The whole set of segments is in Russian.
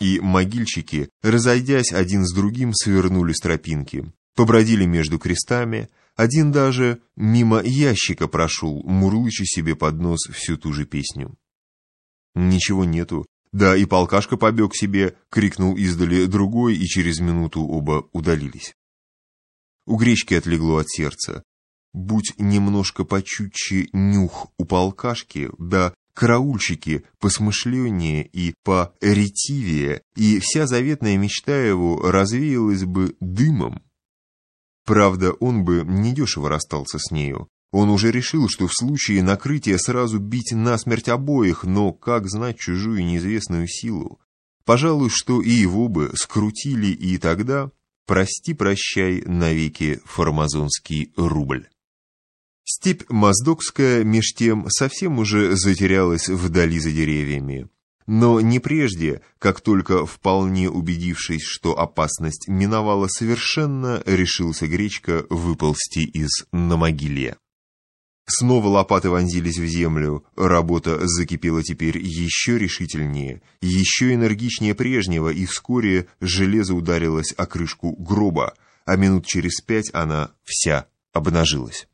и могильщики, разойдясь один с другим, свернули с тропинки, побродили между крестами, один даже мимо ящика прошел, мурлыча себе под нос всю ту же песню. Ничего нету, да и полкашка побег себе, крикнул издали другой, и через минуту оба удалились. У гречки отлегло от сердца. Будь немножко почутче нюх у полкашки, да караульщики посмышленнее и поретивее, и вся заветная мечта его развеялась бы дымом. Правда, он бы недешево расстался с нею. Он уже решил, что в случае накрытия сразу бить насмерть обоих, но как знать чужую неизвестную силу? Пожалуй, что и его бы скрутили, и тогда прости-прощай навеки формазонский рубль. Степь Моздокская меж тем совсем уже затерялась вдали за деревьями. Но не прежде, как только вполне убедившись, что опасность миновала совершенно, решился Гречка выползти из намогилья. Снова лопаты вонзились в землю, работа закипела теперь еще решительнее, еще энергичнее прежнего, и вскоре железо ударилось о крышку гроба, а минут через пять она вся обнажилась.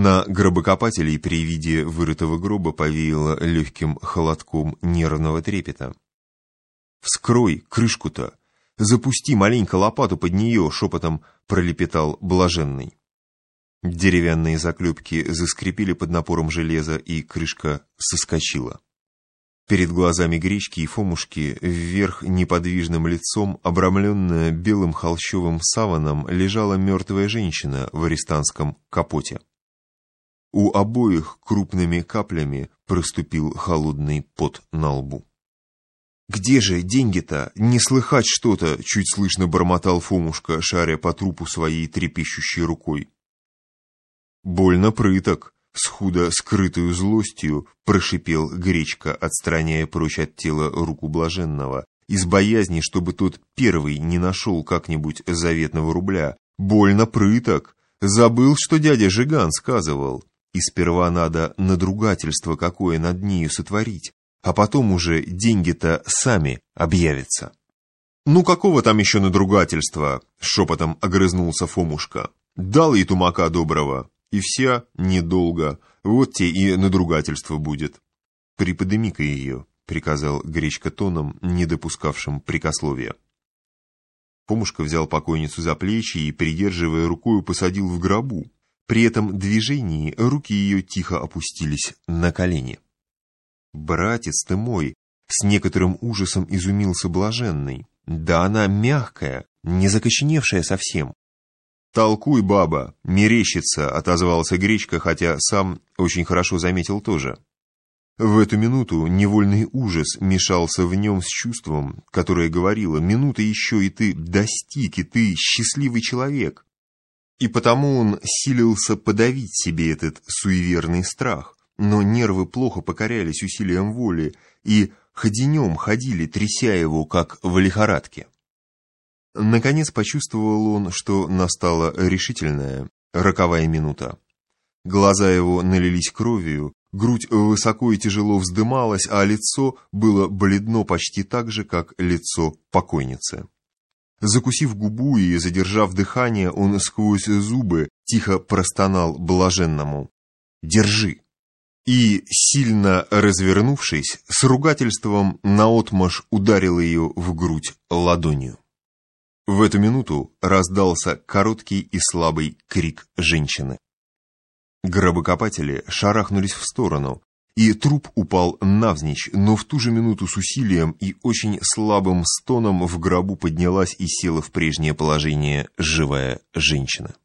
На гробокопателей при виде вырытого гроба повеяло легким холодком нервного трепета. «Вскрой крышку-то! Запусти маленько лопату под нее!» — шепотом пролепетал блаженный. Деревянные заклепки заскрипели под напором железа, и крышка соскочила. Перед глазами Гречки и Фомушки вверх неподвижным лицом, обрамленная белым холщовым саваном, лежала мертвая женщина в арестантском капоте. У обоих крупными каплями проступил холодный пот на лбу. «Где же деньги-то? Не слыхать что-то!» — чуть слышно бормотал Фомушка, шаря по трупу своей трепещущей рукой. «Больно прыток!» — с худо скрытую злостью прошипел Гречка, отстраняя прочь от тела руку блаженного, из боязни, чтобы тот первый не нашел как-нибудь заветного рубля. «Больно прыток! Забыл, что дядя Жиган сказывал!» И сперва надо надругательство какое над нею сотворить, а потом уже деньги-то сами объявятся. «Ну какого там еще надругательства?» — шепотом огрызнулся Фомушка. «Дал ей тумака доброго, и вся недолго, вот те и надругательство будет». «Приподыми-ка ее», — приказал Гречка тоном, не допускавшим прикословия. Фомушка взял покойницу за плечи и, придерживая рукою, посадил в гробу, при этом движении руки ее тихо опустились на колени. «Братец ты мой!» — с некоторым ужасом изумился блаженный. «Да она мягкая, не закоченевшая совсем». «Толкуй, баба, мерещится», — отозвался Гречка, хотя сам очень хорошо заметил тоже. В эту минуту невольный ужас мешался в нем с чувством, которое говорило «минута еще, и ты достиг, и ты счастливый человек». И потому он силился подавить себе этот суеверный страх, но нервы плохо покорялись усилиям воли и ходенем ходили, тряся его, как в лихорадке. Наконец почувствовал он, что настала решительная, роковая минута. Глаза его налились кровью, грудь высоко и тяжело вздымалась, а лицо было бледно почти так же, как лицо покойницы. Закусив губу и задержав дыхание, он сквозь зубы тихо простонал блаженному «Держи!» и, сильно развернувшись, с ругательством наотмашь ударил ее в грудь ладонью. В эту минуту раздался короткий и слабый крик женщины. Гробокопатели шарахнулись в сторону, и труп упал навзничь, но в ту же минуту с усилием и очень слабым стоном в гробу поднялась и села в прежнее положение живая женщина.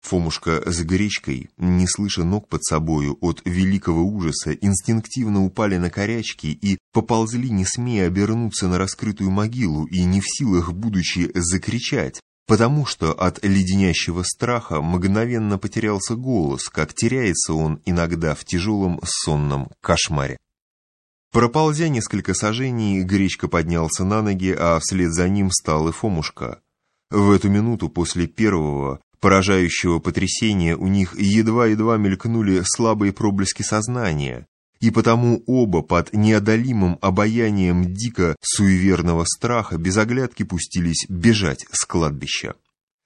Фомушка с гречкой, не слыша ног под собою от великого ужаса, инстинктивно упали на корячки и поползли, не смея обернуться на раскрытую могилу и не в силах, будучи, закричать, потому что от леденящего страха мгновенно потерялся голос, как теряется он иногда в тяжелом сонном кошмаре. Проползя несколько сажений, Гречка поднялся на ноги, а вслед за ним стал и Фомушка. В эту минуту после первого, поражающего потрясения у них едва-едва мелькнули слабые проблески сознания, и потому оба под неодолимым обаянием дико суеверного страха без оглядки пустились бежать с кладбища.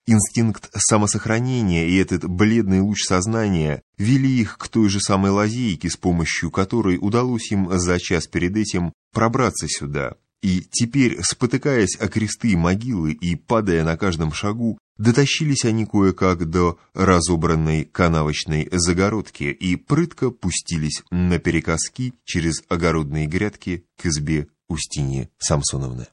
Инстинкт самосохранения и этот бледный луч сознания вели их к той же самой лазейке, с помощью которой удалось им за час перед этим пробраться сюда. И теперь, спотыкаясь о кресты могилы и падая на каждом шагу, дотащились они кое-как до разобранной канавочной загородки и прытко пустились на перекоски через огородные грядки к избе Устиньи Самсоновны.